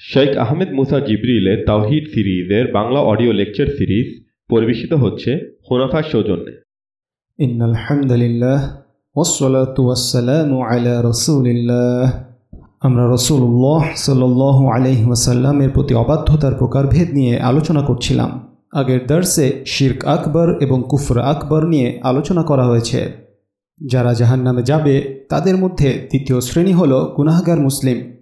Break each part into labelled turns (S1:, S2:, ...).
S1: শেখ আহমেদ মুসা জিবরিলে তাওহিদ সিরিজের Bangla audio lecture series পরিবেশিত হচ্ছে হোনাফার সৌজন্যে।
S2: ইন আলহামদুলিল্লাহ ওসলাতু ওয়াসসালামু আলা রাসূলিল্লাহ। আমরা রসুল্লাহ সাল্লাহ আলহি ওয়াসাল্লামের প্রতি অবাধ্যতার প্রকারভেদ নিয়ে আলোচনা করছিলাম। আগের দর্শে শির্ক আকবর এবং কুফর আকবর নিয়ে আলোচনা করা হয়েছে। যারা জাহান্নামে যাবে, তাদের মধ্যে তৃতীয় শ্রেণি হল গুনাহগার মুসলিম।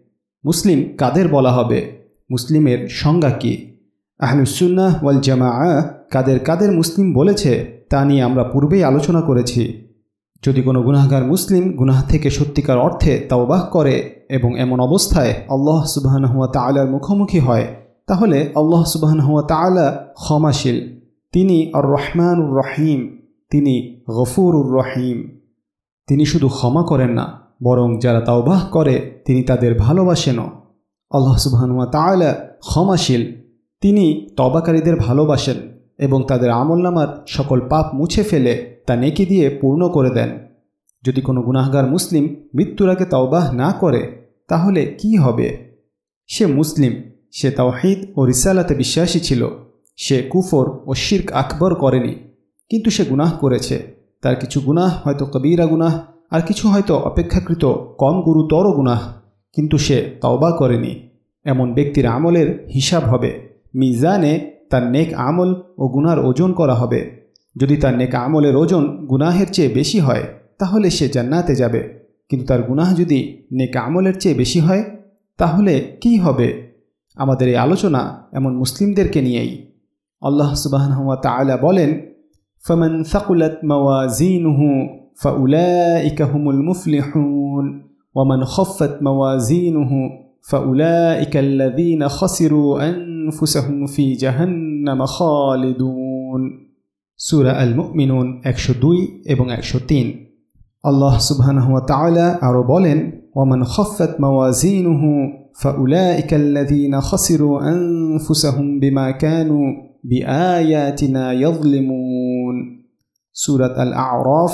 S2: মুসলিম কাদের বলা হবে? মুসলিমের সংজ্ঞা কী? আহলুসুন্নাহ ওয়াল জামা কাদের কাদের মুসলিম বলেছে তা নিয়ে আমরা পূর্বেই আলোচনা করেছি। যদি কোনো গুনাহগার মুসলিম গুনাহ থেকে সত্যিকার অর্থে তাওবাহ করে এবং এমন অবস্থায় আল্লাহ সুবাহানহুয়া তালার মুখোমুখি হয়, তাহলে আল্লাহ সুবাহানহুয়া তালা ক্ষমাশীল। তিনি আর রহমানুর রহিম, তিনি গফুরুর রহিম। তিনি শুধু ক্ষমা করেন না বরং যারা তাওবাহ করে, তিনি তাদের ভালোবাসেনও। আল্লাহ সুবাহানুয়া তালা ক্ষমাশীল, তিনি তবাকারীদের ভালোবাসেন এবং তাদের আমলনামার সকল পাপ মুছে ফেলে তা নেকি দিয়ে পূর্ণ করে দেন। যদি কোনো গুনাহগার মুসলিম মৃত্যুর আগে তাওবাহ না করে, তাহলে কি হবে? সে মুসলিম, সে তাওহিদ ও রিসালাতে বিশ্বাসী ছিল, সে কুফর ও শির্ক আকবর করেনি, কিন্তু সে গুনাহ করেছে। তার কিছু গুনাহ, হয়তো কবিরা গুনাহ আর কিছু হয়তো অপেক্ষাকৃত কম গুরুতর গুনাহ, কিন্তু সে তওবা করেনি। এমন ব্যক্তির আমলের হিসাব হবে। মিজানে তার নেক আমল ও গুনার ওজন করা হবে। যদি তার নেক আমলের ওজন গুনাহের চেয়ে বেশি হয়, তাহলে সে জান্নাতে যাবে। কিন্তু তার গুনাহ যদি নেক আমলের চেয়ে বেশি হয়, তাহলে কি হবে? আমাদের এই আলোচনা এমন মুসলিমদেরকে নিয়েই। আল্লাহ সুবাহ বলেন, ফমন সাকুলত মওয়াজিনুহু فأولئك هم المفلحون ومن خفت موازينه فأولئك الذين خسروا أنفسهم في جهنم خالدون সুরা আল মুমিনুন একশো দুই এবং একশো তিন আল্লাহ সুবহানাহু ওয়া তাআলা আরও বলেন ওয়ামান খফত মাওয়াজিনুহু فأولئك الذين خسروا أنفسهم بما كانوا بآياتنا يظلمون সুরাত আল আরফ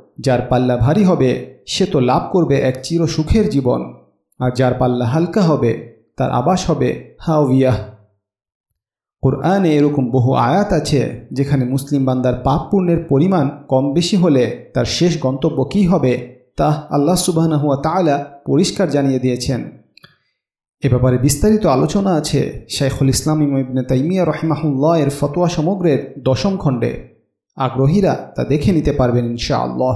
S2: যার পাল্লা ভারী হবে, সে তো লাভ করবে এক চির সুখের জীবন। আর যার পাল্লা হালকা হবে, তার আবাস হবে হাওয়িয়াহ কোরআনে এরকম বহু আয়াত আছে, যেখানে মুসলিম বান্দার পাপ পুণ্যের পরিমাণ কম বেশি হলে তার শেষ গন্তব্য কী হবে, তা আল্লাহ সুবাহ তালা পরিষ্কার জানিয়ে দিয়েছেন। এ ব্যাপারে বিস্তারিত আলোচনা আছে শেখুল ইসলাম ইমবনে তাইমিয়া রহমাহুল্লাহ এর ফতোয়া সমগ্রের দশম খণ্ডে। আগ্রহীরা তা দেখে নিতে পারবেন ইনশা আল্লাহ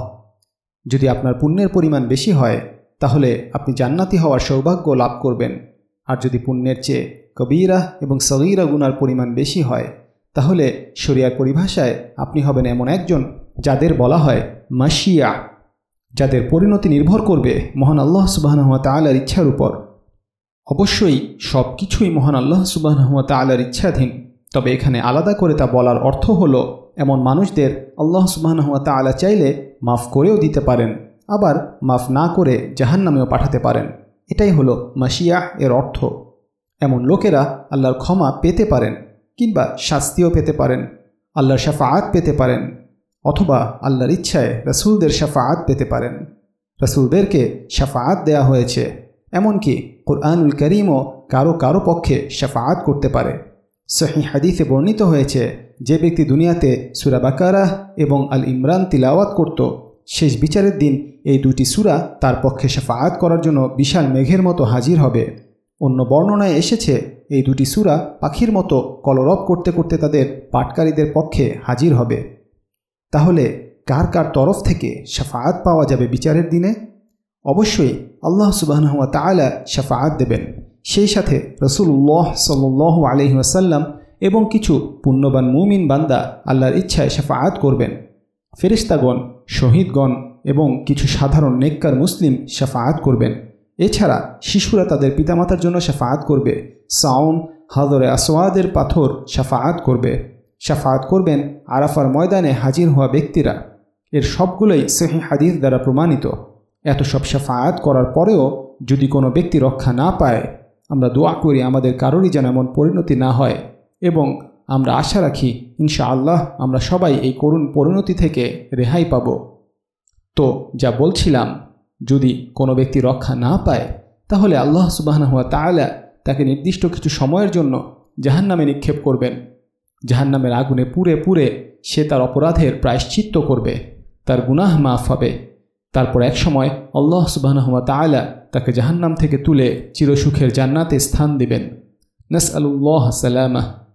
S2: যদি আপনার পুণ্যের পরিমাণ বেশি হয়, তাহলে আপনি জান্নাতি হওয়ার সৌভাগ্য লাভ করবেন। আর যদি পুণ্যের চেয়ে কবিরা এবং সগিরা গুনার পরিমাণ বেশি হয়, তাহলে শরিয়ার পরিভাষায় আপনি হবেন এমন একজন যাদের বলা হয় মাসিয়া যাদের পরিণতি নির্ভর করবে মহান আল্লাহ সুবাহনহুয়া তালার ইচ্ছার উপর। অবশ্যই সব কিছুই মহান আল্লাহ সুবাহনহুয়া তালার ইচ্ছাধীন, তবে এখানে আলাদা করে তা বলার অর্থ হল এমন মানুষদের আল্লাহ সুবাহনহুয়া তালা চাইলে মাফ করেও দিতে পারেন, আবার মাফ না করে জাহান নামেও পাঠাতে পারেন। এটাই হলো মাসিয়াহ এর অর্থ। এমন লোকেরা আল্লাহর ক্ষমা পেতে পারেন কিংবা শাস্তিও পেতে পারেন, আল্লাহর সাফাআত পেতে পারেন, অথবা আল্লাহর ইচ্ছায় রসুলদের সাফাআত পেতে পারেন। রসুলদেরকে সাফাআত দেয়া হয়েছে, এমনকি কোরআনুল করিমও কারও কারও পক্ষে সাফাআত করতে পারে। সহি হাদিসে বর্ণিত হয়েছে, যে ব্যক্তি দুনিয়াতে সুরা বাকারা এবং আল ইমরান তিলাওয়াত করত, শেষ বিচারের দিন এই দুটি সুরা তার পক্ষে সাফাআত করার জন্য বিশাল মেঘের মতো হাজির হবে। অন্য বর্ণনায় এসেছে, এই দুটি সুরা পাখির মতো কলরব করতে করতে তাদের পাটকারীদের পক্ষে হাজির হবে। তাহলে কার কার তরফ থেকে সাফাআত পাওয়া যাবে বিচারের দিনে? অবশ্যই আল্লাহ সুবাহনুয়া তালা সাফাআত দেবেন। সেই সাথে রসুল রসুল্লাহ সাল্লাহ আলহিহাসাল্লাম এবং কিছু পুণ্যবান মুমিন বান্দা আল্লাহর ইচ্ছায় সাফাআত করবেন। ফেরিস্তাগণ শহীদগণ এবং কিছু সাধারণ নেককার মুসলিম সাফাআত করবেন। এছাড়া শিশুরা তাদের পিতামাতার জন্য সাফাআত করবে। সাউন হাদরে আসওয়াদের পাথর সাফাআত করবে। সাফাত করবেন আরাফার ময়দানে হাজির হওয়া ব্যক্তিরা। এর সবগুলোই সেহি হাদিস দ্বারা প্রমাণিত। এত সব সাফায়াত করার পরেও যদি কোনো ব্যক্তি রক্ষা না পায় আমরা দোয়া করি আমাদের কারোরই যেন এমন পরিণতি না হয় এবং আমরা আশা রাখি ইনশা আল্লাহ আমরা সবাই এই করুণ পরিণতি থেকে রেহাই পাব। তো যা বলছিলাম, যদি কোনো ব্যক্তি রক্ষা না পায়, তাহলে আল্লাহ সুবাহ হুয়া তাআলা তাকে নির্দিষ্ট কিছু সময়ের জন্য জাহান্নামে নিক্ষেপ করবেন। জাহান্নামের আগুনে পুড়ে পুরে সে তার অপরাধের প্রায়শ্চিত্ত করবে, তার গুনাহ মাফ হবে। তারপর এক সময় আল্লাহ সুবাহ হুয়া তাআলা তাকে জাহান্নাম থেকে তুলে চিরসুখের জান্নাতে স্থান দিবেন। নাস আল্লাহ সালামা।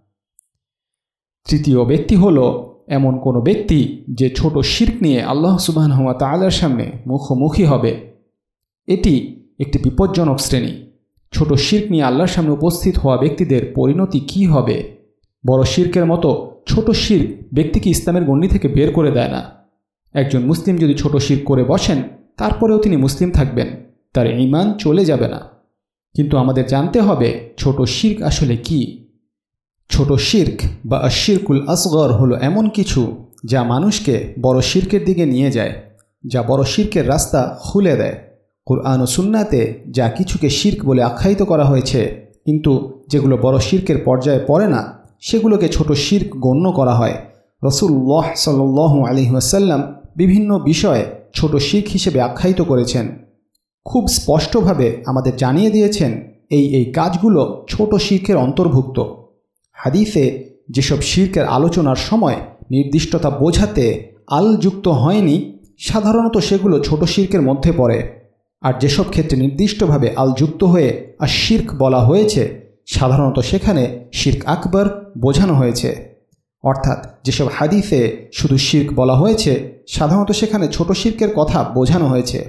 S2: তৃতীয় ব্যক্তি হল এমন কোনো ব্যক্তি যে ছোট শির্ক নিয়ে আল্লাহ সুবাহ হুয়া তাআলার সামনে মুখোমুখি হবে। এটি একটি বিপজ্জনক শ্রেণি। ছোট শির্ক নিয়ে আল্লাহর সামনে উপস্থিত হওয়া ব্যক্তিদের পরিণতি কি হবে? বড় শির্কের মতো ছোট শির্ক ব্যক্তিকে ইসলামের গণ্ডি থেকে বের করে দেয় না। একজন মুসলিম যদি ছোট শির করে বসেন, তারপরেও তিনি মুসলিম থাকবেন, তার ইমান চলে যাবে না। কিন্তু আমাদের জানতে হবে, ছোট শির্ক আসলে কি? ছোট শির্ক বা শিরকুল আসগর হলো এমন কিছু যা মানুষকে বড় শির্কের দিকে নিয়ে যায়, যা বড় শির্কের রাস্তা খুলে দেয়। কোরআন ও সুন্নাতে যা কিছুকে শির্ক বলে আখ্যায়িত করা হয়েছে, কিন্তু যেগুলো বড় শির্কের পর্যায়ে পড়ে না, সেগুলোকে ছোট শির্ক গণ্য করা হয়। রসুল্লাহ সাল্লু আলহিহাসাল্লাম বিভিন্ন বিষয়ে ছোট শিখ হিসেবে আখ্যায়িত করেছেন। খুব স্পষ্টভাবে আমাদের জানিয়ে দিয়েছেন এই এই কাজগুলো ছোট শিখের অন্তর্ভুক্ত। হাদিসে যেসব শির্কের আলোচনার সময় নির্দিষ্টতা বোঝাতে আল যুক্ত হয়নি, সাধারণত সেগুলো ছোট শির্কের মধ্যে পড়ে। আর যেসব ক্ষেত্রে নির্দিষ্টভাবে আল যুক্ত হয়ে আর শির্ক বলা হয়েছে, সাধারণত সেখানে শির্ক আকবর বোঝানো হয়েছে। অর্থাৎ যেসব হাদিসে শুধু শির্ক বলা হয়েছে, সাধারণত সেখানে ছোট শির্কের কথা বোঝানো হয়েছে।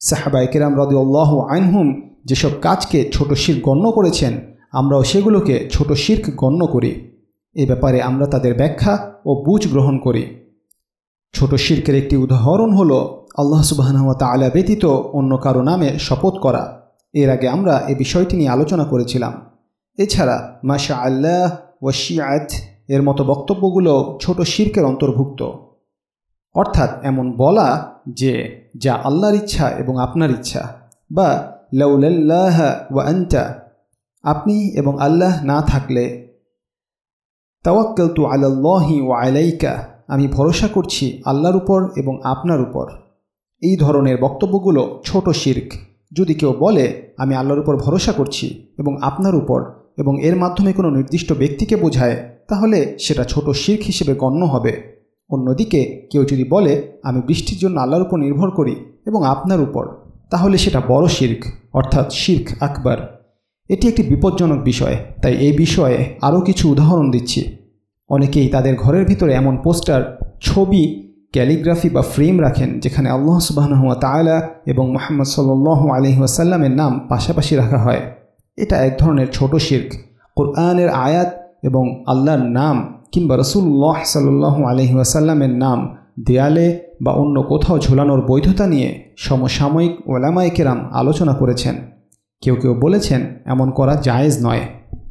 S2: সাহাবাই কেরাম রদিউল্লাহ আইনহুম যেসব কাজকে ছোট শির্ক গণ্য করেছেন, আমরাও সেগুলোকে ছোট শির্ক গণ্য করি। এ ব্যাপারে আমরা তাদের ব্যাখ্যা ও বুঝ গ্রহণ করি। ছোট শির্কের একটি উদাহরণ হলো আল্লাহ সুবাহনওয়া তালা ব্যতীত অন্য কারও নামে শপথ করা। এর আগে আমরা এ বিষয়টি নিয়ে আলোচনা করেছিলাম। এছাড়া মাশা আল্লাহ ওয়াশিয়াত এর মতো বক্তব্যগুলো ছোট শির্কের অন্তর্ভুক্ত। অর্থাৎ এমন বলা যে, যা আল্লাহর ইচ্ছা এবং আপনার ইচ্ছা, বা লাউলাল্লাহ ওয়া আন্তা, আপনি এবং আল্লাহ না থাকলে তাওয়াক্কাল তু আল্লাহি ও আলাইকা, আমি ভরসা করছি আল্লাহর উপর এবং আপনার উপর। এই ধরনের বক্তব্যগুলো ছোট শির্ক। যদি কেউ বলে, আমি আল্লাহর উপর ভরসা করছি এবং আপনার উপর এবং এর মাধ্যমে কোনো নির্দিষ্ট ব্যক্তিকে বোঝায় তাহলে সেটা ছোট শির্ক হিসেবে গণ্য হবে। অন্যদিকে কেউ যদি বলে, আমি বৃষ্টির জন্য আল্লাহর উপর নির্ভর করি এবং আপনার উপর, তাহলে সেটা বড় শির্ক, অর্থাৎ শির্ক আকবর। এটি একটি বিপজ্জনক বিষয়, তাই এই বিষয়ে আরও কিছু উদাহরণ দিচ্ছি। অনেকেই তাদের ঘরের ভিতরে এমন পোস্টার, ছবি, ক্যালিগ্রাফি বা ফ্রেম রাখেন, যেখানে আল্লাহ সুবাহনুয়া তায়লা এবং মোহাম্মদ সাল্লু আলহিহাসাল্লামের নাম পাশাপাশি রাখা হয়। এটা এক ধরনের ছোট শির্ক। কোরআনের আয়াত এবং আল্লাহর নাম কিংবা রসুল্লাহ সাল্লু আলহিহাসাল্লামের নাম দেয়ালে বা অন্য কোথাও ঝোলানোর বৈধতা নিয়ে সমসাময়িক ওলামাইকেরাম আলোচনা করেছেন। কেউ কেউ বলেছেন এমন করা জায়েজ নয়।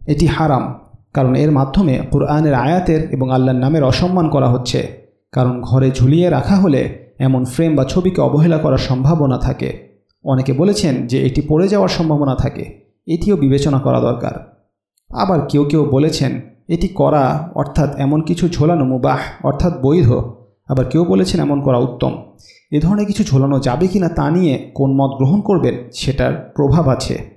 S2: এটি হারাম, কারণ এর মাধ্যমে কোরআনের আয়াতের এবং আল্লাহর নামের অসম্মান করা হচ্ছে। কারণ ঘরে ঝুলিয়ে রাখা হলে এমন ফ্রেম বা ছবিকে অবহেলা করার সম্ভাবনা থাকে। অনেকে বলেছেন যে এটি পড়ে যাওয়ার সম্ভাবনা থাকে। এটিও বিবেচনা করা দরকার। আবার কেউ কেউ বলেছেন, এটি করা অর্থাৎ এমন কিছু ঝোলানো মুবাহ, অর্থাৎ বৈধ। আবার কেউ বলেছেন, এমন করা উত্তম। এ ধরনের কিছু ঝোলানো যাবে কি না তা নিয়ে কোন মত গ্রহণ করবেন, সেটার প্রভাব আছে।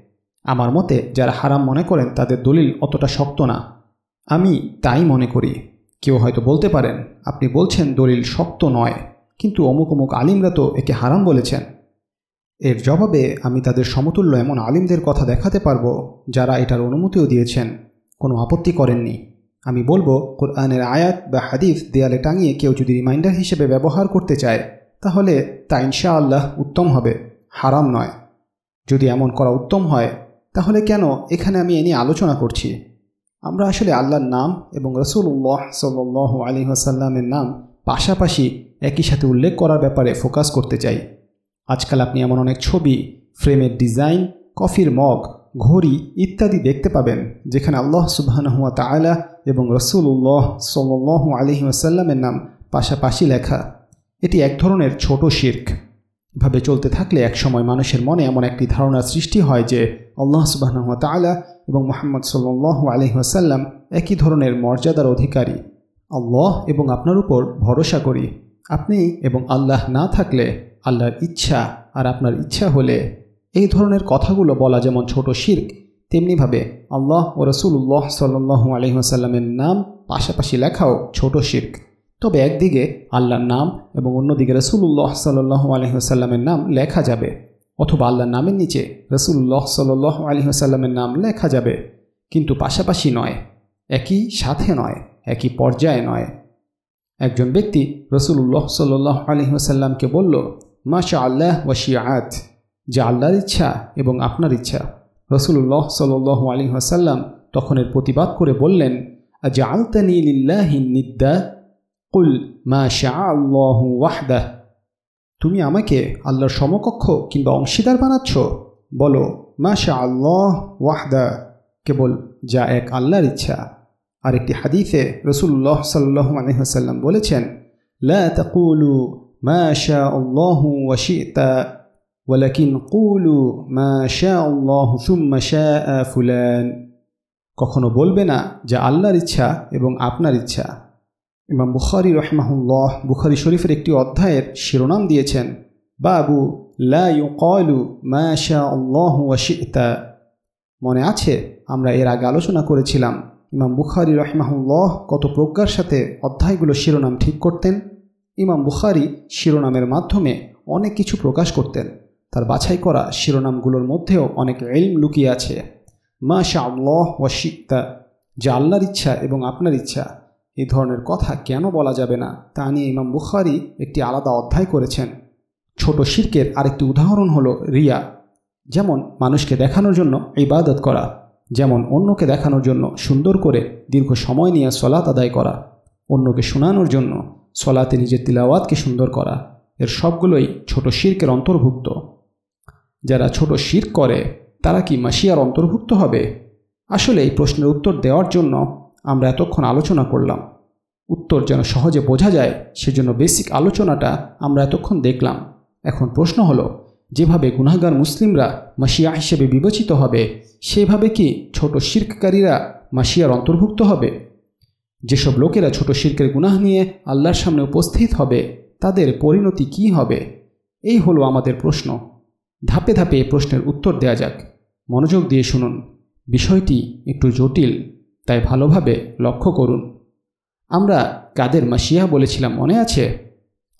S2: আমার মতে, যারা হারাম মনে করেন, তাদের দলিল অতটা শক্ত না। আমি তাই মনে করি। কেউ হয়তো বলতে পারেন, আপনি বলছেন দলিল শক্ত নয়। কিন্তু অমুক অমুক আলিমরা তো একে হারাম বলেছেন। এর জবাবে আমি তাদের সমতুল্য এমন আলিমদের কথা দেখাতে পারব যারা এটার অনুমতিও দিয়েছেন। কোনো আপত্তি করেননি। আমি বলব, কোরআনের আয়াত বা হাদিস দেয়ালে টাঙিয়ে কেউ যদি রিমাইন্ডার হিসেবে ব্যবহার করতে চায়, তাহলে তা ইনশা আল্লাহ উত্তম হবে, হারাম নয়। যদি এমন করা উত্তম হয়, তাহলে কেন এখানে আমি এ নিয়ে আলোচনা করছি? আমরা আসলে আল্লাহর নাম এবং রসুল্লাহ সাল্লাহ আলী আসাল্লামের নাম পাশাপাশি একই সাথে উল্লেখ করার ব্যাপারে ফোকাস করতে চাই। আজকাল আপনি এমন অনেক ছবি, ফ্রেমের ডিজাইন, কফির মগ, ঘড়ি ইত্যাদি দেখতে পাবেন, যেখানে আল্লাহ সুবাহানহুয়া তালা এবং রসুল্লাহ সাল্লাহ আলহি আসাল্লামের নাম পাশাপাশি লেখা। এটি এক ধরনের ছোট শির্ক। ভাবে চলতে থাকলে একসময় মানুষের মনে এমন একটি ধারণার সৃষ্টি হয় যে আল্লাহ সুবাহ তালা এবং মোহাম্মদ সাল্লাহ আলহি আসাল্লাম একই ধরনের মর্যাদার অধিকারী। আল্লাহ এবং আপনার উপর ভরসা করি। আপনি এবং আল্লাহ না থাকলে আল্লাহর ইচ্ছা আর আপনার ইচ্ছা হলে এই ধরনের কথাগুলো বলা যেমন ছোট শির্ক, তেমনিভাবে আল্লাহ ও রসুল্লাহ সাল্লু আলহিহাসাল্লামের নাম পাশাপাশি লেখাও ছোট শির্ক। তবে একদিকে আল্লাহর নাম এবং অন্যদিকে রসুল্লাহ সাল্লু আলহিহাসাল্লামের নাম লেখা যাবে, অথবা আল্লাহর নামের নিচে রসুল্লাহ সাল্লু আলহিহাসাল্লামের নাম লেখা যাবে। কিন্তু পাশাপাশি নয়, একই সাথে নয়, একই পর্যায়ে নয়। একজন ব্যক্তি রসুল রসুল্লাহ সাল্লাহ আলহিহাসাল্লামকে বলল মাশা আল্লাহ ওয়াশিয়াত যা আল্লাহর ইচ্ছা এবং আপনার ইচ্ছা। রসুল্লাহ সাল্লাহ আলী আসাল্লাম তখন এর প্রতিবাদ করে বললেন আজা আলতানি নিদ্দা? কুল, মা শাহ আল্লাহ ওয়াহদাহ তুমি আমাকে আল্লাহর সমকক্ষ কিংবা অংশীদার বানাচ্ছ? বলো, মা শাহ আল্লাহ ওয়াহদা। কেবল যা এক আল্লাহর ইচ্ছা। আর একটি হাদিসে রসুল্লাহ সাল্লাহ আলহিহাসাল্লাম বলেছেন কখনো বলবে না যে আল্লাহর ইচ্ছা এবং আপনার ইচ্ছা। ইমাম বুখারি রহমাহুল্লাহ বুখারি শরীফের একটি অধ্যায়ের শিরোনাম দিয়েছেন, বাবু লা ইউকালু মা শাহ আল্লাহ ওয়াশিতা মনে আছে, আমরা এর আগে আলোচনা করেছিলাম ইমাম বুখারি রহমাহুল্লাহ কত প্রজ্ঞার সাথে অধ্যায়গুলো শিরোনাম ঠিক করতেন। ইমাম বুখারি শিরোনামের মাধ্যমে অনেক কিছু প্রকাশ করতেন। তার বাছাই করা শিরোনামগুলোর মধ্যেও অনেক এলম লুকিয়ে আছে। মা শাহ ওয়াশিকতা যা আল্লাহর ইচ্ছা এবং আপনার ইচ্ছা। এই ধরনের কথা কেন বলা যাবে না, তা নিয়ে ইমাম বুখারি একটি আলাদা অধ্যায় করেছেন। ছোট শির্কের আরেকটি উদাহরণ হলো রিয়া, যেমন মানুষকে দেখানোর জন্য ইবাদত করা। যেমন অন্যকে দেখানোর জন্য সুন্দর করে দীর্ঘ সময় নিয়ে সলাত আদায় করা, অন্যকে শোনানোর জন্য সলাতে নিজের তিলাওয়াতকে সুন্দর করা, এর সবগুলোই ছোট শির্কের অন্তর্ভুক্ত। যারা ছোট শির করে, তারা কি মাসিয়ার অন্তর্ভুক্ত হবে? আসলে এই প্রশ্নের উত্তর দেওয়ার জন্য আমরা এতক্ষণ আলোচনা করলাম। উত্তর যেন সহজে বোঝা যায়, সেজন্য বেসিক আলোচনাটা আমরা এতক্ষণ দেখলাম। এখন প্রশ্ন হলো যেভাবে গুনাহগার মুসলিমরা মাসিয়া হিসেবে বিবেচিত হবে, সেভাবে কি ছোট শির্ককারীরা মাসিয়ার অন্তর্ভুক্ত হবে? যেসব লোকেরা ছোট শির্কের গুনাহ নিয়ে আল্লাহর সামনে উপস্থিত হবে, তাদের পরিণতি কি হবে? এই হলো আমাদের প্রশ্ন। ধাপে ধাপে এই প্রশ্নের উত্তর দেয়া যাক। মনোযোগ দিয়ে শুনুন। বিষয়টি একটু জটিল, তাই ভালোভাবে লক্ষ্য করুন। আমরা কাদের মাসিয়া বলেছিলাম মনে আছে?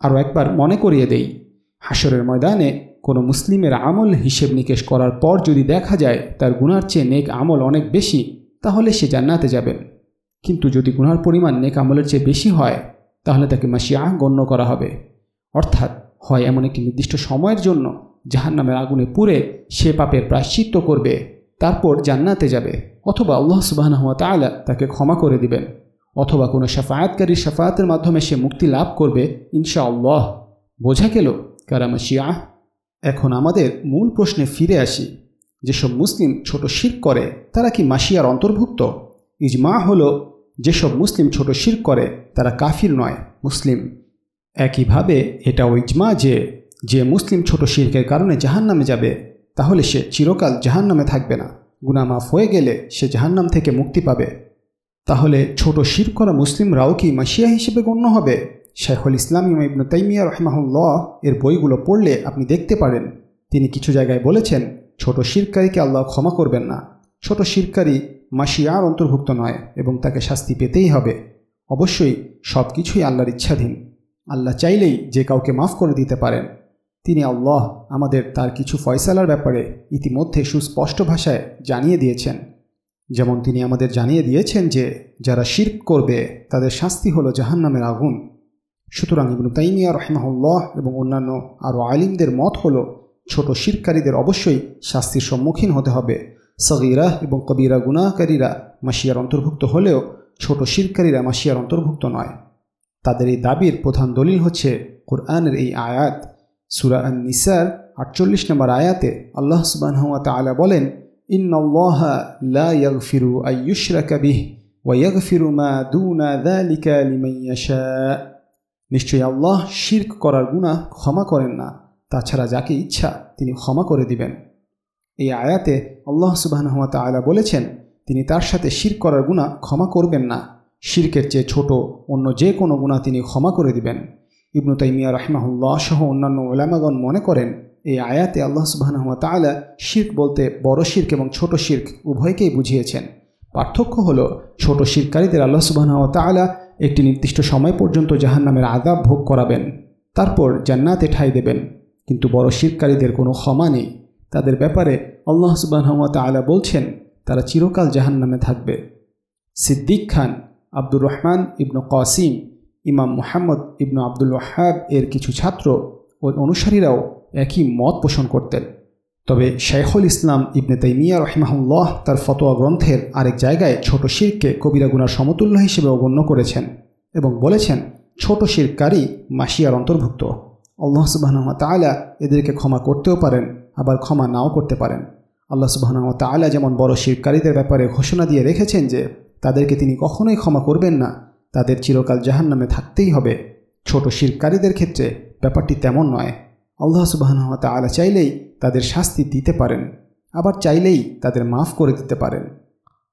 S2: আরও একবার মনে করিয়ে দেই। হাসরের ময়দানে কোনো মুসলিমের আমল হিসেব নিকেশ করার পর যদি দেখা যায় তার গুনার চেয়ে নেক আমল অনেক বেশি, তাহলে সে জান্নাতে যাবে। কিন্তু যদি গুনার পরিমাণ নেক আমলের চেয়ে বেশি হয়, তাহলে তাকে মাসিয়া গণ্য করা হবে। অর্থাৎ হয় এমন একটি নির্দিষ্ট সময়ের জন্য জাহান নামের আগুনে পুড়ে সে পাপের প্রায়শ্চিত্ত করবে, তারপর জান্নাতে যাবে, অথবা আল্লাহ সুবাহ তালা তাকে ক্ষমা করে দিবেন, অথবা কোনো সাফায়াতকারীর সাফায়াতের মাধ্যমে সে মুক্তি লাভ করবে ইনশা আল্লাহ বোঝা গেল কারামাশিয়া এখন আমাদের মূল প্রশ্নে ফিরে আসি। যেসব মুসলিম ছোট শির করে, তারা কি মাসিয়ার অন্তর্ভুক্ত? ইজমা হল, যেসব মুসলিম ছোট শির করে, তারা কাফির নয়, মুসলিম। একইভাবে এটাও ইজমা যে যে মুসলিম ছোট শির্কের কারণে জাহান নামে যাবে, তাহলে সে চিরকাল জাহান নামে থাকবে না। গুনামাফ হয়ে গেলে সে জাহান্নাম থেকে মুক্তি পাবে। তাহলে ছোট শির করা মুসলিমরাও কি মাসিয়া হিসেবে গণ্য হবে? শেখুল ইসলাম ইবনু তাইমিয়া রহমাহুল্লাহ এর বইগুলো পড়লে আপনি দেখতে পারেন। তিনি কিছু জায়গায় বলেছেন, ছোট শিরকারীকে আল্লাহ ক্ষমা করবেন না। ছোট শিরকারী মাসিয়ার অন্তর্ভুক্ত নয় এবং তাকে শাস্তি পেতেই হবে। অবশ্যই সব কিছুই আল্লাহর ইচ্ছাধীন। আল্লাহ চাইলেই যে কাউকে মাফ করে দিতে পারেন। তিনি আল্লাহ আমাদের তার কিছু ফয়সালার ব্যাপারে ইতিমধ্যে সুস্পষ্ট ভাষায় জানিয়ে দিয়েছেন। যেমন তিনি আমাদের জানিয়ে দিয়েছেন যে, যারা শির্ক করবে, তাদের শাস্তি হলো জাহান্নামের আগুন। সুতরাং ইবনু তাইমিয়া রহমাহুল্লাহ এবং অন্যান্য আরও আলিমদের মত হল, ছোট শিরকারীদের অবশ্যই শাস্তির সম্মুখীন হতে হবে। সগিরা এবং কবিরা গুনাহকারীরা মাসিয়ার অন্তর্ভুক্ত হলেও ছোট শিরকারীরা মাসিয়ার অন্তর্ভুক্ত নয়। তাদের এই দাবির প্রধান দলিল হচ্ছে কোরআনের এই আয়াত। সুরা আন নিসার আটচল্লিশ নম্বর আয়াতে আল্লাহ সুবাহ তালা বলেন ইন্নআল্লাহ লা ইয়াগফিরু আইয়ুশরাকা বিহ মা দুনা যালিকা লিমান ইয়াশা। নিশ্চয়ই আল্লাহ শির্ক করার গুনাহ ক্ষমা করেন না। তাছাড়া যাকে ইচ্ছা, তিনি ক্ষমা করে দিবেন। এই আয়াতে আল্লাহ সুবাহ তাআলা বলেছেন, তিনি তার সাথে শির করার গুণা ক্ষমা করবেন না। শিরকের চেয়ে ছোট অন্য যে কোনো গুণা তিনি ক্ষমা করে দিবেন। ইবনু তাইমিয়া রহমাহুল্লাহ সহ অন্যান্য ওলামাগণ মনে করেন, এই আয়াতে আল্লাহ সুবাহ তাআলা শির্ক বলতে বড় শির্ক এবং ছোট শির্ক উভয়কেই বুঝিয়েছেন। পার্থক্য হল, ছোট শিরকারীদের আল্লাহ সুবাহ তাআলা একটি নির্দিষ্ট সময় পর্যন্ত জাহান নামের আদাব ভোগ করাবেন, তারপর জান্নাতে ঠাই দেবেন। কিন্তু বড় শিরকারীদের কোনো ক্ষমা নেই। তাদের ব্যাপারে আল্লাহ সুবাহ তাআলা বলছেন, তারা চিরকাল জাহান নামে থাকবে। সিদ্দিক খান, আব্দুর রহমান ইবনু কাসিম, ইমাম মুহাম্মদ ইবনু আব্দুল ওয়াহাব এর কিছু ছাত্র ও অনুসারীরাও একই মত পোষণ করতেন। তবে শেখুল ইসলাম ইবনে তাইমিয়া রহিমাহুল্লাহ তার ফতোয়া গ্রন্থের আরেক জায়গায় ছোট শিরকে কবিরা গুনার সমতুল্য হিসেবে অগণ্য করেছেন এবং বলেছেন, ছোট শিরকারী মাসিয়ার অন্তর্ভুক্ত। আল্লাহ সুবাহ তালা এদেরকে ক্ষমা করতেও পারেন, আবার ক্ষমা নাও করতে পারেন। আল্লাহ সুবাহ তালা যেমন বড় শিরকারীদের ব্যাপারে ঘোষণা দিয়ে রেখেছেন যে, তাদেরকে তিনি কখনোই ক্ষমা করবেন না, তাদের চিরকাল জাহান নামে থাকতেই হবে। ছোট শিরকারীদের ক্ষেত্রে ব্যাপারটি তেমন নয়। আল্লাহ সুবাহ তালা চাইলেই তাদের শাস্তি দিতে পারেন, আবার চাইলেই তাদের মাফ করে দিতে পারেন।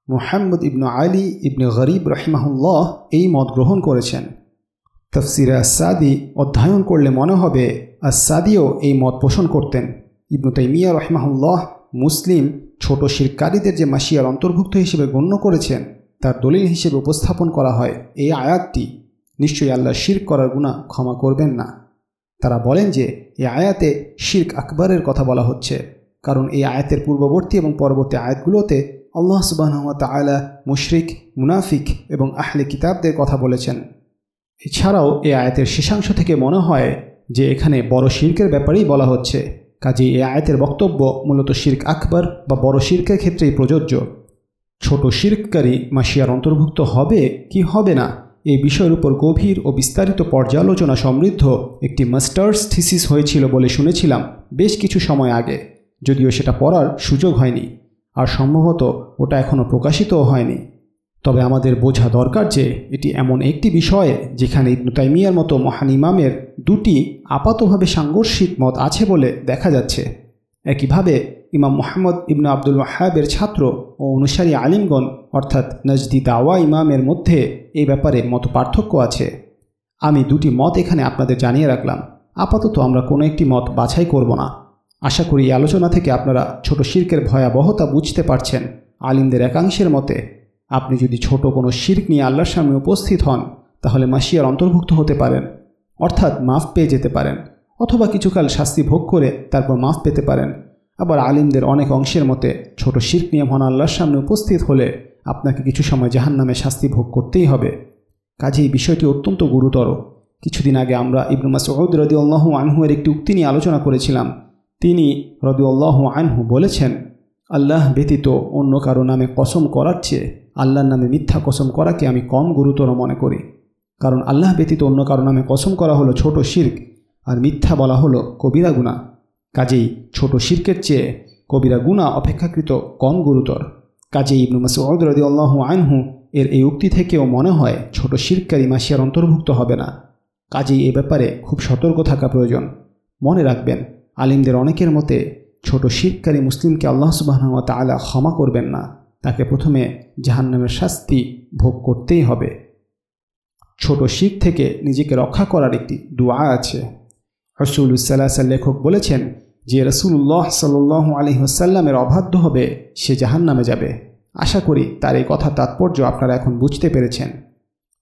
S2: মোহাম্মদ ইবনু আলী ইবনে গরিব রহিমাহুল্লাহ এই মত গ্রহণ করেছেন। তফসিরা আসাদি অধ্যয়ন করলে মনে হবে আসাদিও এই মত পোষণ করতেন। ইবনু তাইমিয়া রহমাহুল্লাহ মুসলিম ছোট শিরকারীদের যে মাসিয়ার অন্তর্ভুক্ত হিসেবে গণ্য করেছেন, তার দলিল হিসেবে উপস্থাপন করা হয় এই আয়াতটি। নিশ্চয়ই আল্লাহ শির করার গুণা ক্ষমা করবেন না। তারা বলেন যে এই আয়াতে শির্ক আকবরের কথা বলা হচ্ছে। কারণ এই আয়াতের পূর্ববর্তী এবং পরবর্তী আয়াতগুলোতে আল্লাহ সুবাহ তালা মুশরিক, মুনাফিক এবং আহলে কিতাবদের কথা বলেছেন। এছাড়াও এই আয়াতের শেষাংশ থেকে মনে হয় যে, এখানে বড় শির্কের ব্যাপারেই বলা হচ্ছে। কাজে এই আয়াতের বক্তব্য মূলত শির্ক আকবর বা বড় শির্কের ক্ষেত্রেই প্রযোজ্য। ছোট শির্ককারী মাসিয়ার অন্তর্ভুক্ত হবে কি হবে না এই বিষয়ের উপর গভীর ও বিস্তারিত পর্যালোচনা সমৃদ্ধ একটি মাস্টার্স থিসিস হয়েছিল বলে শুনেছিলাম বেশ কিছু সময় আগে, যদিও সেটা পড়ার সুযোগ হয়নি, আর সম্ভবত ওটা এখনও প্রকাশিতও হয়নি। তবে আমাদের বোঝা দরকার যে এটি এমন একটি বিষয় যেখানে ইবনু তাইমিয়ার মতো মহান ইমামের দুটি আপাতভাবে সাংঘর্ষিক মত আছে বলে দেখা যাচ্ছে। একইভাবে ইমাম মোহাম্মদ ইবনু আব্দুল ওয়াহাবের ছাত্র ও অনুসারী আলিমগণ, অর্থাৎ নজদি দাওয়া ইমামের মধ্যে এই ব্যাপারে মত পার্থক্য আছে। আমি দুটি মত এখানে আপনাদের জানিয়ে রাখলাম। আপাতত আমরা কোনো একটি মত বাছাই করব না। আশা করি এই আলোচনা থেকে আপনারা ছোট শির্কের ভয়াবহতা বুঝতে পারছেন আলিমদের একাংশের মতে। আপনি যদি ছোট কোনো শির্ক নিয়ে আল্লাহর সামনে উপস্থিত হন, তাহলে মাসিয়ার অন্তর্ভুক্ত হতে পারেন, অর্থাৎ মাফ পেয়ে যেতে পারেন। অথবা কিছুকাল শাস্তি ভোগ করে তারপর মাফ পেতে পারেন। আবার আলিমদের অনেক অংশের মতে, ছোট শির্ক নিয়ে মহান আল্লাহর সামনে উপস্থিত হলে আপনাকে কিছু সময় জাহান নামে শাস্তি ভোগ করতেই হবে। কাজেই বিষয়টি অত্যন্ত গুরুতর। কিছুদিন আগে আমরা ইবনু মাসউদ রদি আল্লাহ আনহুয়ের একটি উক্তি নিয়ে আলোচনা করেছিলাম। তিনি রদি আল্লাহ আনহু বলেছেন, আল্লাহ ব্যতীত অন্য কারও নামে কসম করার চেয়ে আল্লাহর নামে মিথ্যা কসম করাকে আমি কম গুরুতর মনে করি। কারণ আল্লাহ ব্যতীত অন্য কারও নামে কসম করা হলো ছোট শির্ক। আর মিথ্যা বলা হলো কবিরা গুণা। কাজেই ছোট শির্কের চেয়ে কবিরা গুণা অপেক্ষাকৃত কম গুরুতর। কাজেই ইবনু মাসউদ রদি আল্লাহ আনহু এর এই উক্তি থেকেও মনে হয় ছোট শিরকারী মাসিয়ার অন্তর্ভুক্ত হবে না। কাজেই এ ব্যাপারে খুব সতর্ক থাকা প্রয়োজন। মনে রাখবেন, আলিমদের অনেকের মতে ছোট শিরকারী মুসলিমকে আল্লাহ সুবাহ তালা ক্ষমা করবেন না। তাকে প্রথমে জাহান্নামের শাস্তি ভোগ করতেই হবে। ছোট শিখ থেকে নিজেকে রক্ষা করার একটি দোয়া আছে। রসুল্লাহ লেখক বলেছেন যে রসুল্লাহ সাল্লাহ আলহিহাসাল্লামের অবাধ্য হবে, সে জাহান নামে যাবে। আশা করি তার এই কথা তাৎপর্য আপনারা এখন বুঝতে পেরেছেন।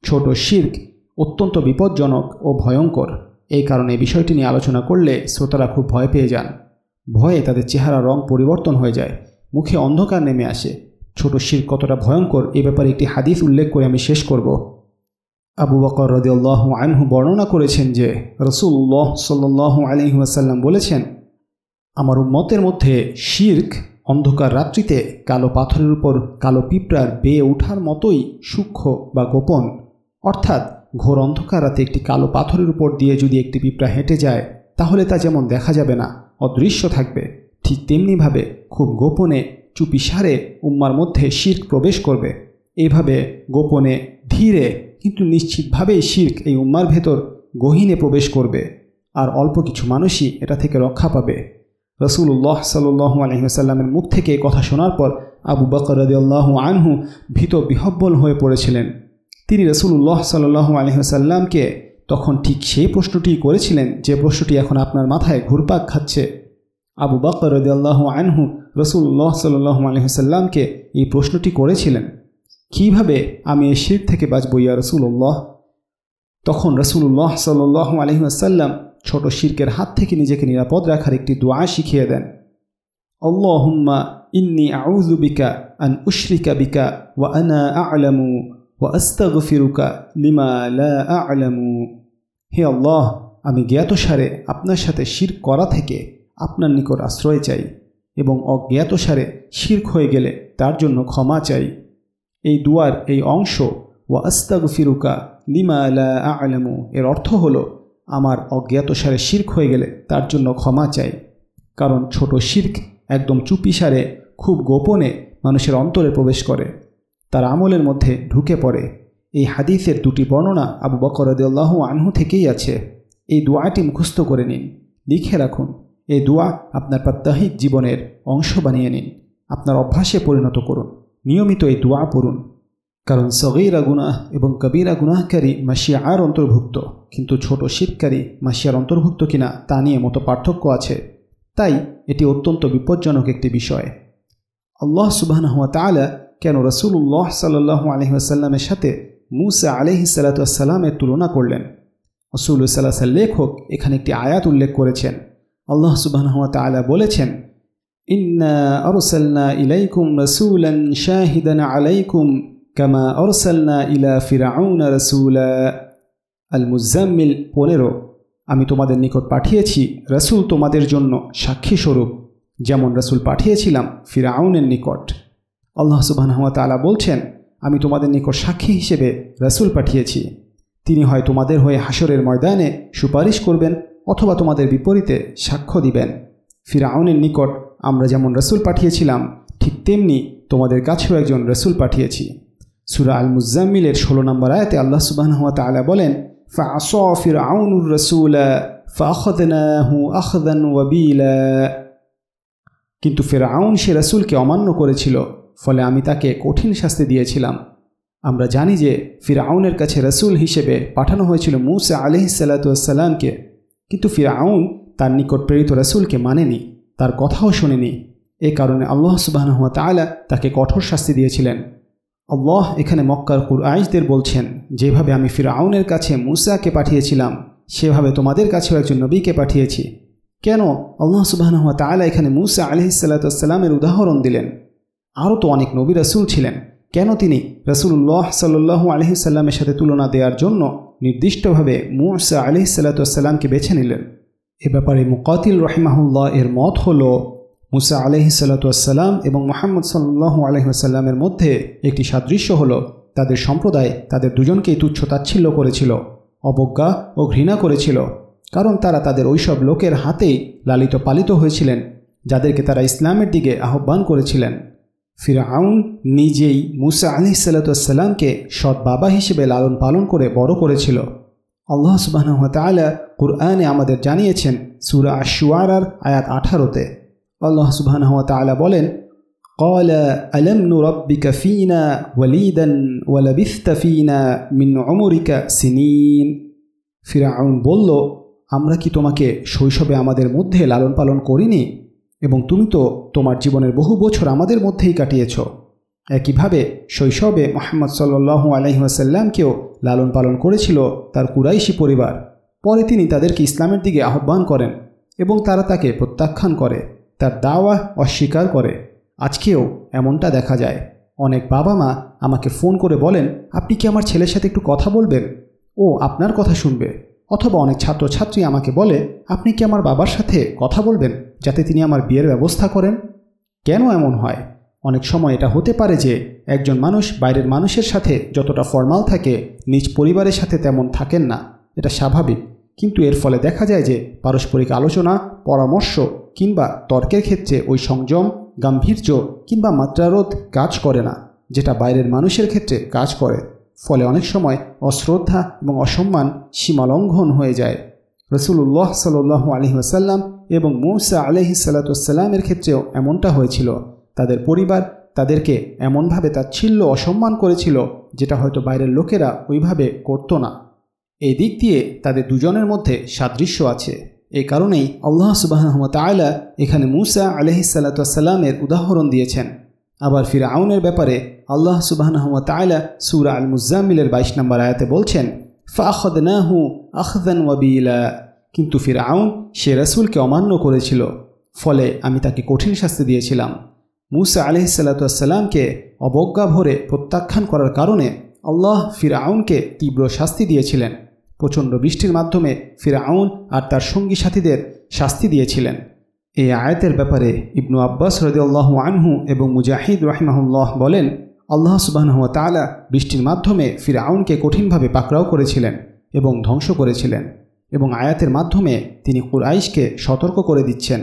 S2: ছোট শির্ক অত্যন্ত বিপজ্জনক ও ভয়ঙ্কর। এই কারণে বিষয়টি নিয়ে আলোচনা করলে শ্রোতারা খুব ভয় পেয়ে যান। ভয়ে তাদের চেহারা রং পরিবর্তন হয়ে যায়, মুখে অন্ধকার নেমে আসে। ছোট শির কতটা ভয়ঙ্কর, এ ব্যাপারে একটি হাদিস উল্লেখ করে আমি শেষ করব। আবু বকর রদিউল্লাহ আনহু বর্ণনা করেছেন যে রসুল্লাহ সাল্লাহ আলহিহাসাল্লাম বলেছেন, আমার মতের মধ্যে শির্ক, অন্ধকার রাত্রিতে কালো পাথরের উপর কালো পিঁপড়ার বেয়ে ওঠার মতোই সূক্ষ্ম বা গোপন। অর্থাৎ ঘোর অন্ধকার রাতে একটি কালো পাথরের উপর দিয়ে যদি একটি পিঁপড়া হেঁটে যায়, তাহলে তা যেমন দেখা যাবে না, অদৃশ্য থাকবে। ঠিক তেমনিভাবে খুব গোপনে চুপিসারে উম্মার মধ্যে শির্ক প্রবেশ করবে। এইভাবে গোপনে ধীরে কিন্তু নিশ্চিতভাবেই শির্ক এই উম্মার ভেতর গহীনে প্রবেশ করবে। আর অল্প কিছু মানুষই এটা থেকে রক্ষা পাবে। রসুল্লাহ সাল্লু আলহিহাসাল্লামের মুখ থেকে কথা শোনার পর আবু বকর রদিয়াল্লাহ আনহু ভীত বিহব্বল হয়ে পড়েছিলেন। তিনি রসুল্লাহ সাল্লু আলহিহাসাল্লামকে তখন ঠিক সেই প্রশ্নটি করেছিলেন যে প্রশ্নটি এখন আপনার মাথায় ঘুরপাক খাচ্ছে। আবু বকর রদিয়াল্লাহ আনহু রসুল্লাহ সাল্লু আলহিহাসাল্লামকে এই প্রশ্নটি করেছিলেন। কীভাবে আমি এই শির থেকে বাঁচব ইয়া রসুল্লাহ তখন রসুল্লাহ সাল্লাহ আলহিহাসাল্লাম ছোট শির্কের হাত থেকে নিজেকে নিরাপদ রাখার একটি দোয়া শিখিয়ে দেন। আল্লাহুম্মা ইন্নি আউযু বিকা আন উশরিকা বিকা ওয়া আনা আ'লামু ওয়া আস্তাগফিরুকা লিমা লা আ'লামু। হে আল্লাহ, আমি জ্ঞাতসারে আপনার সাথে শির করা থেকে আপনার নিকট আশ্রয় চাই এবং অজ্ঞাতসারে শির্ক হয়ে গেলে তার জন্য ক্ষমা চাই। এই দুয়ার, এই অংশ, ওয়া আস্তাগফিরুকা লিমা লা আ'লামু, এর অর্থ হলো আমার অজ্ঞাতসারে শির্ক হয়ে গেলে তার জন্য ক্ষমা চাই। কারণ ছোট শির্ক একদম চুপিসারে, খুব গোপনে মানুষের অন্তরে প্রবেশ করে, তার আমলের মধ্যে ঢুকে পড়ে। এই হাদিসের দুটি বর্ণনা আবু বকর আনহু থেকেই আছে। এই দোয়াটি মুখস্থ করে নিন, লিখে রাখুন। এই দোয়া আপনার প্রাত্যহিক জীবনের অংশ বানিয়ে নিন, আপনার অভ্যাসে পরিণত করুন। নিয়মিত এই দোয়া পড়ুন। কারণ সগৈরা গুনাহ এবং কবিরা গুনাহকারী মাসিয়ার অন্তর্ভুক্ত। কিন্তু ছোট শীতকারী মাসিয়ার অন্তর্ভুক্ত কিনা তা নিয়ে মতো পার্থক্য আছে। তাই এটি অত্যন্ত বিপজ্জনক একটি বিষয়। আল্লাহ সুবাহ তালা কেন রসুল্লাহ সাল্লাহ আলহিহাসাল্লামের সাথে মুসা আলহি সাল্লাতামের তুলনা করলেন? রসুল সাল্লাহ লেখক এখানে একটি আয়াত উল্লেখ করেছেন। আল্লাহ সুবাহ তালা বলেছেন আরসালনা ইলাইকুম রসুলান শাহিদান আলাইকুম কামা অরসালনা ইলা ফিরাউনা রসুলা আল মুজাম্মিল পনেরো, আমি তোমাদের নিকট পাঠিয়েছি রসুল তোমাদের জন্য সাক্ষী স্বরূপ, যেমন রসুল পাঠিয়েছিলাম ফিরাউনের নিকট। আল্লাহ সুবাহ তালা বলছেন, আমি তোমাদের নিকট সাক্ষী হিসেবে রসুল পাঠিয়েছি। তিনি হয় তোমাদের হয়ে হাসরের ময়দানে সুপারিশ করবেন অথবা তোমাদের বিপরীতে সাক্ষ্য দিবেন। ফিরাউনের নিকট আমরা যেমন রসুল পাঠিয়েছিলাম, ঠিক তেমনি তোমাদের কাছেও একজন রসুল পাঠিয়েছি। সুরা আল মুজাম্মিলের ষোলো নম্বর আয়তে আল্লাহ সুবাহনুয়া তালা বলেন ফা আসফির আউনুর রসুল ফাহদনাহু আখদান ওয়াবিলা কিন্তু সে রসুলকে অমান্য করেছিল, ফলে আমি তাকে কঠিন শাস্তি দিয়েছিলাম। আমরা জানি যে ফির আউনের কাছে রসুল হিসেবে পাঠানো হয়েছিল মুসা আলহিসাল্লাতুসাল্লামকে কিন্তু ফিরাউন তার নিকট প্রেরিত রসুলকে মানেনি। তার কথাও শোনেনি। এ কারণে আল্লাহ সুবাহ তালা তাকে কঠোর শাস্তি দিয়েছিলেন। আল্লাহ এখানে মক্কার কুরআইশদের বলছেন, যেভাবে আমি ফিরাউনের কাছে মুসাকে পাঠিয়েছিলাম, সেভাবে তোমাদের কাছেও একজন নবীকে পাঠিয়েছি। কেন আল্লাহ সুবাহ তালা এখানে মুসা আলহিসাল্লাতামের উদাহরণ দিলেন? আরও তো অনেক নবী রসুল ছিলেন। কেন তিনি রসুল্লাহ সাল্লু আলহিসাল্লামের সাথে তুলনা দেওয়ার জন্য নির্দিষ্টভাবে মুসা আলহিসাল্লাতামকে বেছে নিলেন? এ ব্যাপারে মুকাতিল রহিমাহুল্লাহ এর মত হল, মুসা আলহি সাল্লাতাম এবং মোহাম্মদ সাল্লু আলহিহাসাল্লামের মধ্যে একটি সাদৃশ্য হল, তাদের সম্প্রদায় তাদের দুজনকেই তুচ্ছ তাচ্ছিল্য করেছিল, অবজ্ঞা ও ঘৃণা করেছিল, কারণ তারা তাদের ওইসব লোকের হাতেই লালিত পালিত হয়েছিলেন, যাদেরকে তারা ইসলামের দিকে আহ্বান করেছিলেন। ফিরাউন নিজেই মুসা আলি সাল্লাতামকে সৎ বাবা হিসেবে লালন পালন করে বড় করেছিল। আল্লাহ সুবাহ তালা কুরআনে আমাদের জানিয়েছেন সুরা আশুয়ারার আয়াত আঠারোতে আল্লাহ সুবাহ তালা বলেন قال ألم نربك فينا وليدا ولبثت فينا من عمرك سنين ফিরাউন বলল আমরা কি তোমাকে শৈশবে আমাদের মধ্যে লালন পালন করিনি এবং তুমি তো তোমার জীবনের বহু বছর আমাদের মধ্যেই কাটিয়েছ একইভাবে শৈশবে মোহাম্মদ সাল্লু আলহিহাসাল্লামকেও লালন পালন করেছিল তার কুরাইশি পরিবার। পরে তিনি তাদেরকে ইসলামের দিকে আহ্বান করেন এবং তারা তাকে প্রত্যাখ্যান করে, তার দাওয়া অস্বীকার করে। আজকেও এমনটা দেখা যায়। অনেক বাবা মা আমাকে ফোন করে বলেন, আপনি কি আমার ছেলের সাথে একটু কথা বলবেন? ও, আপনার কথা শুনবে। অথবা অনেক ছাত্রছাত্রী আমাকে বলে, আপনি কি আমার বাবার সাথে কথা বলবেন, যাতে তিনি আমার বিয়ের ব্যবস্থা করেন? কেন এমন হয়? অনেক সময় এটা হতে পারে যে একজন মানুষ বাইরের মানুষের সাথে যতটা ফর্মাল থাকে, নিজ পরিবারের সাথে তেমন থাকেন না। এটা স্বাভাবিক। কিন্তু এর ফলে দেখা যায় যে পারস্পরিক আলোচনা, পরামর্শ কিংবা তর্কের ক্ষেত্রে ওই সংযম, গাম্ভীর্য কিংবা মাত্রারোধ কাজ করে না, যেটা বাইরের মানুষের ক্ষেত্রে কাজ করে। ফলে অনেক সময় অশ্রদ্ধা এবং অসম্মান সীমালঙ্ঘন হয়ে যায়। রসুল্লাহ সাল আলহি এবং মৌসা আলহি সাল্লাতামের ক্ষেত্রেও এমনটা হয়েছিল। তাদের পরিবার তাদেরকে এমনভাবে তাচ্ছিল্য অসম্মান করেছিল যেটা হয়তো বাইরের লোকেরা ওইভাবে করতো না। এই দিক দিয়ে তাদের দুজনের মধ্যে সাদৃশ্য আছে। এই কারণেই আল্লাহ সুবাহমতায়লা এখানে মুসা আলহিসাল্লাতামের উদাহরণ দিয়েছেন। আবার ফির আউনের ব্যাপারে আল্লাহ সুবাহতায়লা সুরা আল মুজামিলের বাইশ নম্বর আয়াতে বলছেন ফাহদ নাহু আখদান ওয়াবিলা কিন্তু ফির আউন সে রসুলকে অমান্য করেছিল, ফলে আমি তাকে কঠিন শাস্তি দিয়েছিলাম। মুসা আলহিসাল্লাতামকে অবজ্ঞা ভরে প্রত্যাখ্যান করার কারণে আল্লাহ ফির আউনকে তীব্র শাস্তি দিয়েছিলেন। প্রচণ্ড বৃষ্টির মাধ্যমে ফিরাউন আর তার সঙ্গী সাথীদের শাস্তি দিয়েছিলেন। এই আয়াতের ব্যাপারে ইবনু আব্বাস রদিয়াল্লাহ আনহু এবং মুজাহিদ রাহিমাহুল্লাহ বলেন, আল্লাহ সুবাহন তালা বৃষ্টির মাধ্যমে ফিরাউনকে কঠিনভাবে পাকড়াও করেছিলেন এবং ধ্বংস করেছিলেন এবং আয়াতের মাধ্যমে তিনি কুরাইশকে সতর্ক করে দিচ্ছেন।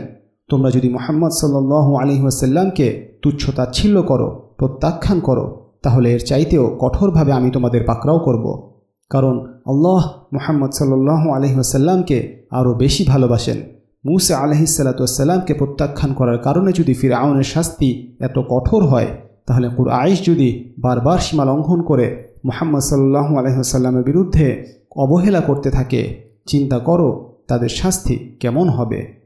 S2: তোমরা যদি মোহাম্মদ সাল্লাহ আলী ওয়াসাল্লামকে তুচ্ছতাচ্ছিল্য করো, প্রত্যাখ্যান করো, তাহলে এর চাইতেও কঠোরভাবে আমি তোমাদের পাকড়াও করব। কারণ আল্লাহ মুহাম্মদ সাল্লাহ আলহিহাসাল্লামকে আরও বেশি ভালোবাসেন। মুসা আলহিসাল্লাতুসাল্লামকে প্রত্যাখ্যান করার কারণে যদি ফিরাউনের শাস্তি এত কঠোর হয়, তাহলে কুর কুরআইশ যদি বারবার সীমা লঙ্ঘন করে মোহাম্মদ সাল্লাহ আলহিহাসাল্লামের বিরুদ্ধে অবহেলা করতে থাকে, চিন্তা করো তাদের শাস্তি কেমন হবে।